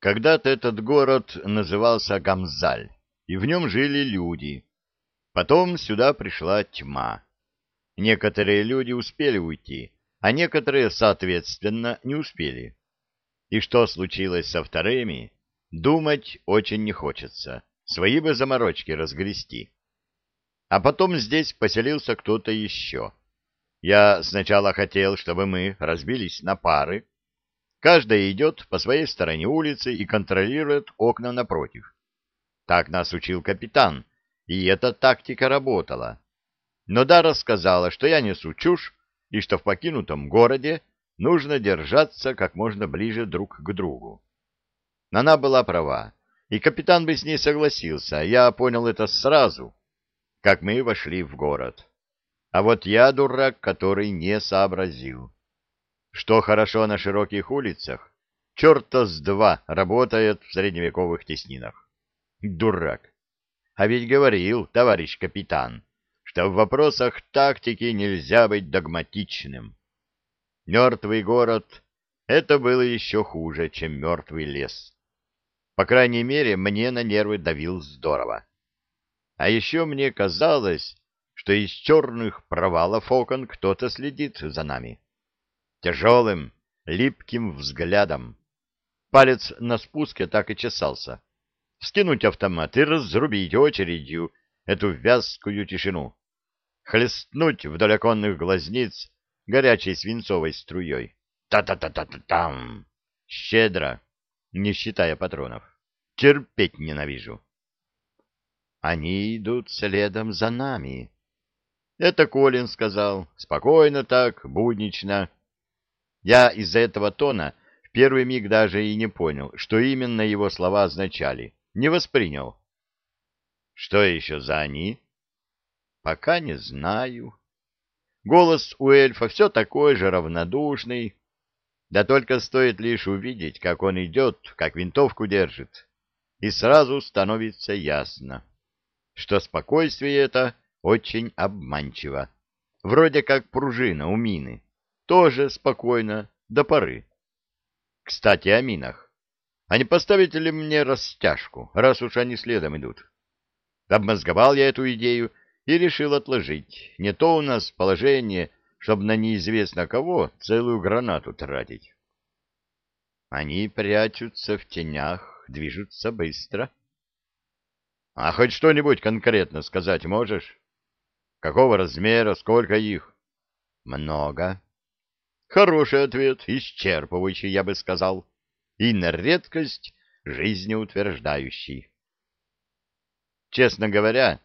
Когда-то этот город назывался Гамзаль, и в нем жили люди. Потом сюда пришла тьма. Некоторые люди успели уйти, а некоторые, соответственно, не успели. И что случилось со вторыми, думать очень не хочется. Свои бы заморочки разгрести. А потом здесь поселился кто-то еще. Я сначала хотел, чтобы мы разбились на пары. Каждая идет по своей стороне улицы и контролирует окна напротив. Так нас учил капитан, и эта тактика работала. Но Дара сказала, что я несу чушь, и что в покинутом городе нужно держаться как можно ближе друг к другу. Она была права, и капитан бы с ней согласился, я понял это сразу, как мы вошли в город. А вот я дурак, который не сообразил. Что хорошо на широких улицах, черта с два работает в средневековых теснинах. Дурак. А ведь говорил товарищ капитан, что в вопросах тактики нельзя быть догматичным. Мертвый город — это было еще хуже, чем мертвый лес. По крайней мере, мне на нервы давил здорово. А еще мне казалось, что из черных провалов окон кто-то следит за нами. Тяжелым, липким взглядом. Палец на спуске так и чесался вскинуть автомат и разрубить очередью эту вязкую тишину, хлестнуть вдоль оконных глазниц горячей свинцовой струей. Та-та-та-та-та-там! Щедро, не считая патронов. Терпеть ненавижу. Они идут следом за нами. Это Колин сказал. Спокойно так, буднично. Я из-за этого тона в первый миг даже и не понял, что именно его слова означали. Не воспринял. Что еще за они? Пока не знаю. Голос у эльфа все такой же равнодушный. Да только стоит лишь увидеть, как он идет, как винтовку держит, и сразу становится ясно, что спокойствие это очень обманчиво. Вроде как пружина у мины. Тоже спокойно, до поры. Кстати, о минах. А не поставить ли мне растяжку, раз уж они следом идут? Обмозговал я эту идею и решил отложить. Не то у нас положение, чтобы на неизвестно кого целую гранату тратить. Они прячутся в тенях, движутся быстро. А хоть что-нибудь конкретно сказать можешь? Какого размера, сколько их? Много. Хороший ответ, исчерпывающий, я бы сказал и на редкость жизнеутверждающий. Честно говоря,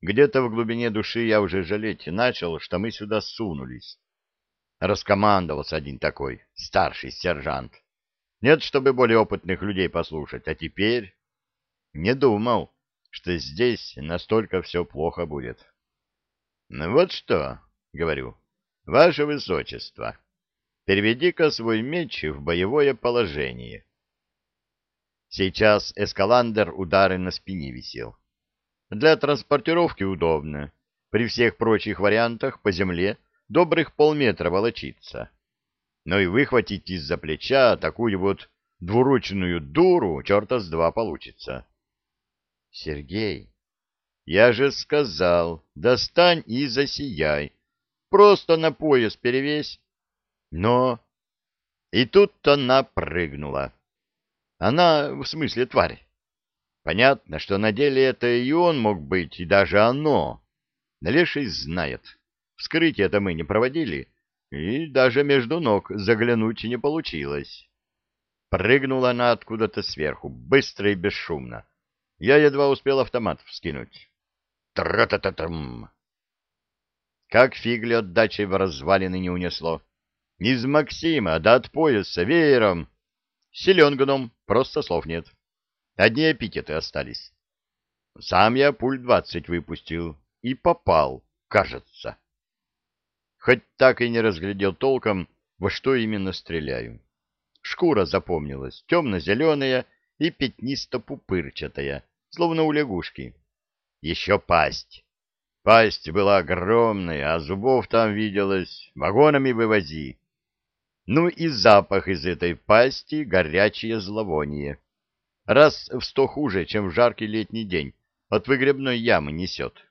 где-то в глубине души я уже жалеть начал, что мы сюда сунулись. Раскомандовался один такой, старший сержант. Нет, чтобы более опытных людей послушать, а теперь не думал, что здесь настолько все плохо будет. Ну вот что, говорю, ваше высочество, Переведи-ка свой меч в боевое положение. Сейчас эскаландер удары на спине висел. Для транспортировки удобно. При всех прочих вариантах по земле добрых полметра волочиться. Но и выхватить из-за плеча такую вот двуручную дуру черта с два получится. Сергей, я же сказал, достань и засияй. Просто на пояс перевесь но... И тут она прыгнула. Она, в смысле, тварь. Понятно, что на деле это и он мог быть, и даже оно. Леший знает. Вскрытие это мы не проводили, и даже между ног заглянуть не получилось. Прыгнула она откуда-то сверху, быстро и бесшумно. Я едва успел автомат вскинуть. Тра-та-та-там! Как фигли отдачей в развалины не унесло. Из Максима да от пояса веером. Силен гном, просто слов нет. Одни эпитеты остались. Сам я пуль двадцать выпустил и попал, кажется. Хоть так и не разглядел толком, во что именно стреляю. Шкура запомнилась, темно-зеленая и пятнисто-пупырчатая, словно у лягушки. Еще пасть. Пасть была огромная, а зубов там виделось, вагонами вывози. Ну и запах из этой пасти горячее зловоние. Раз в сто хуже, чем в жаркий летний день. От выгребной ямы несет.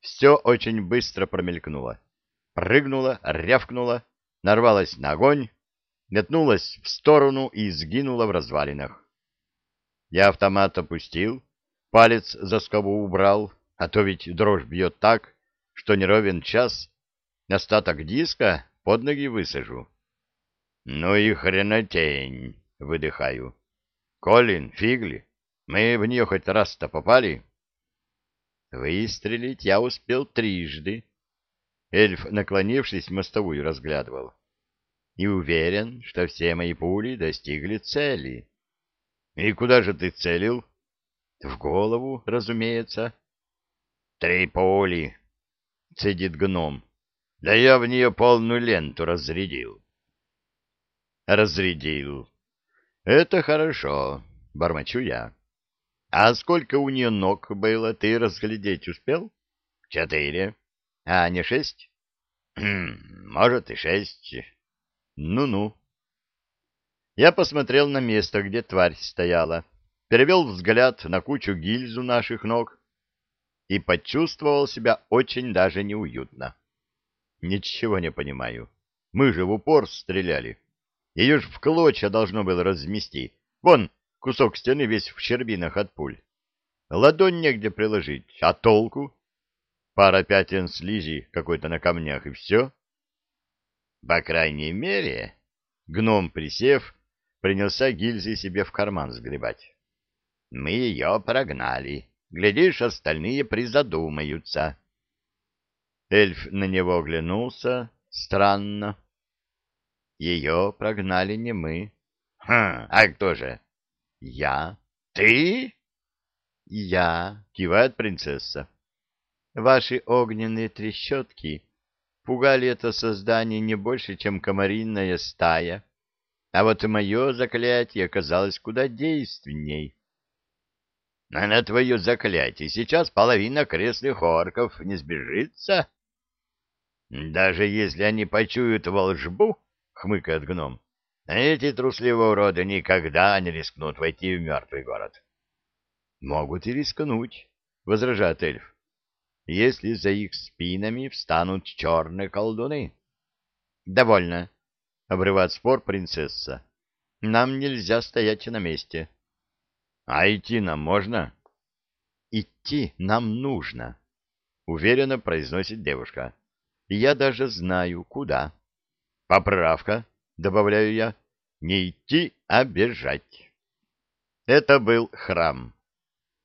Все очень быстро промелькнуло. Прыгнула, рявкнула, нарвалась на огонь, метнулась в сторону и сгинула в развалинах. Я автомат опустил, палец за скобу убрал, а то ведь дрожь бьет так, что не ровен час, остаток диска под ноги высажу. Ну и хренотень, выдыхаю. Колин, Фигли, мы в нее хоть раз-то попали? Выстрелить я успел трижды. Эльф, наклонившись, мостовую разглядывал. И уверен, что все мои пули достигли цели. И куда же ты целил? В голову, разумеется. Три пули, цедит гном. Да я в нее полную ленту разрядил. Разрядил. Это хорошо, бормочу я. А сколько у нее ног было, ты разглядеть успел? Четыре. А не шесть? Хм, может и шесть. Ну-ну. Я посмотрел на место, где тварь стояла, перевел взгляд на кучу гильз у наших ног и почувствовал себя очень даже неуютно. Ничего не понимаю. Мы же в упор стреляли. Ее ж в клочья должно было размести. Вон, кусок стены весь в щербинах от пуль. Ладонь негде приложить, а толку? Пара пятен слизи какой-то на камнях, и все. По крайней мере, гном, присев, принялся гильзы себе в карман сгребать. Мы ее прогнали. Глядишь, остальные призадумаются. Эльф на него оглянулся. Странно. Ее прогнали не мы. Хм, а кто же? Я. Ты? Я, кивает принцесса. Ваши огненные трещотки пугали это создание не больше, чем комаринная стая. А вот мое заклятие оказалось куда действенней. А на твое заклятие сейчас половина крестных орков не сбежится? Даже если они почуют волжбу, — хмыкает гном, — эти трусливые уроды никогда не рискнут войти в мертвый город. — Могут и рискнуть, — возражает эльф, — если за их спинами встанут черные колдуны. — Довольно, — обрывает спор принцесса. — Нам нельзя стоять на месте. — А идти нам можно? — Идти нам нужно, — уверенно произносит девушка. — Я даже знаю, куда. — Поправка, добавляю я, не идти, а бежать. Это был храм.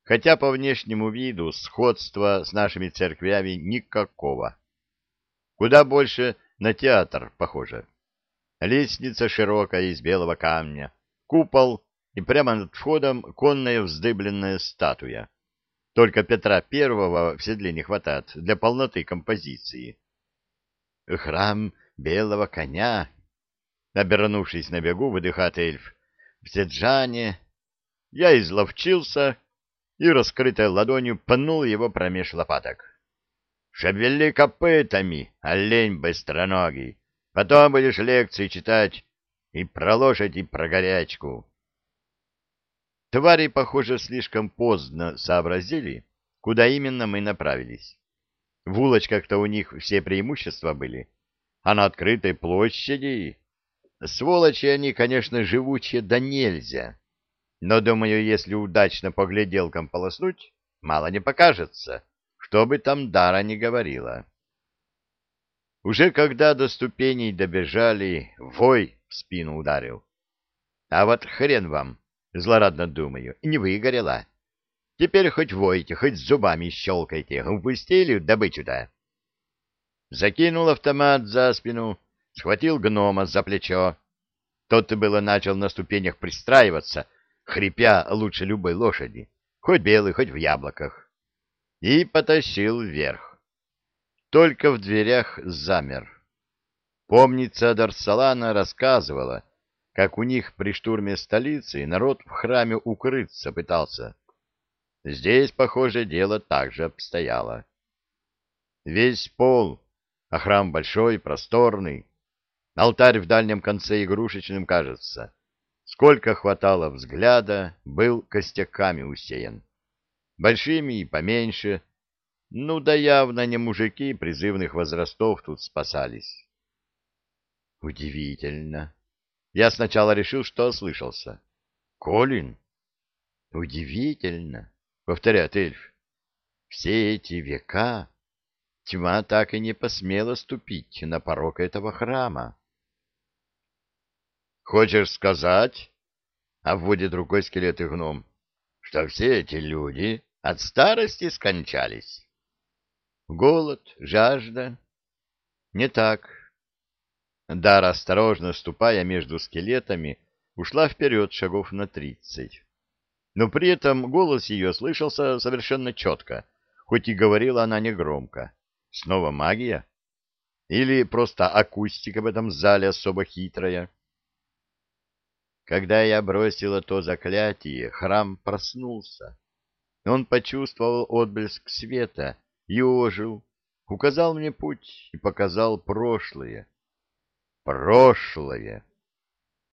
Хотя по внешнему виду сходства с нашими церквями никакого. Куда больше на театр похоже. Лестница широкая из белого камня, купол и прямо над входом конная вздыбленная статуя. Только Петра Первого в седле не хватает для полноты композиции. Храм белого коня. Обернувшись на бегу, выдыхает эльф. В Седжане я изловчился и, раскрытой ладонью, пнул его промеж лопаток. «Шевели копытами, олень быстроногий! Потом будешь лекции читать и про лошадь, и про горячку!» Твари, похоже, слишком поздно сообразили, куда именно мы направились. В улочках-то у них все преимущества были — а на открытой площади... Сволочи они, конечно, живучие да нельзя. Но, думаю, если удачно по гляделкам полоснуть, мало не покажется, что бы там Дара не говорила. Уже когда до ступеней добежали, вой в спину ударил. А вот хрен вам, злорадно думаю, не выгорела. Теперь хоть войте, хоть зубами щелкайте, упустили добычу-то закинул автомат за спину, схватил гнома за плечо. Тот было начал на ступенях пристраиваться, хрипя лучше любой лошади, хоть белый, хоть в яблоках, и потащил вверх. Только в дверях замер. Помнится, Дарсалана рассказывала, как у них при штурме столицы народ в храме укрыться пытался. Здесь, похоже, дело так же обстояло. Весь пол а храм большой, просторный. Алтарь в дальнем конце игрушечным кажется. Сколько хватало взгляда, был костяками усеян. Большими и поменьше, ну да явно не мужики призывных возрастов тут спасались. Удивительно. Я сначала решил, что ослышался. Колин? Удивительно, повторяет эльф. Все эти века тьма так и не посмела ступить на порог этого храма. Хочешь сказать, вводит рукой скелет и гном, что все эти люди от старости скончались? Голод, жажда? Не так. Дара, осторожно ступая между скелетами, ушла вперед шагов на тридцать. Но при этом голос ее слышался совершенно четко, хоть и говорила она негромко. Снова магия? Или просто акустика в этом зале особо хитрая? Когда я бросила то заклятие, храм проснулся. Он почувствовал отблеск света и ожил, указал мне путь и показал прошлое. Прошлое!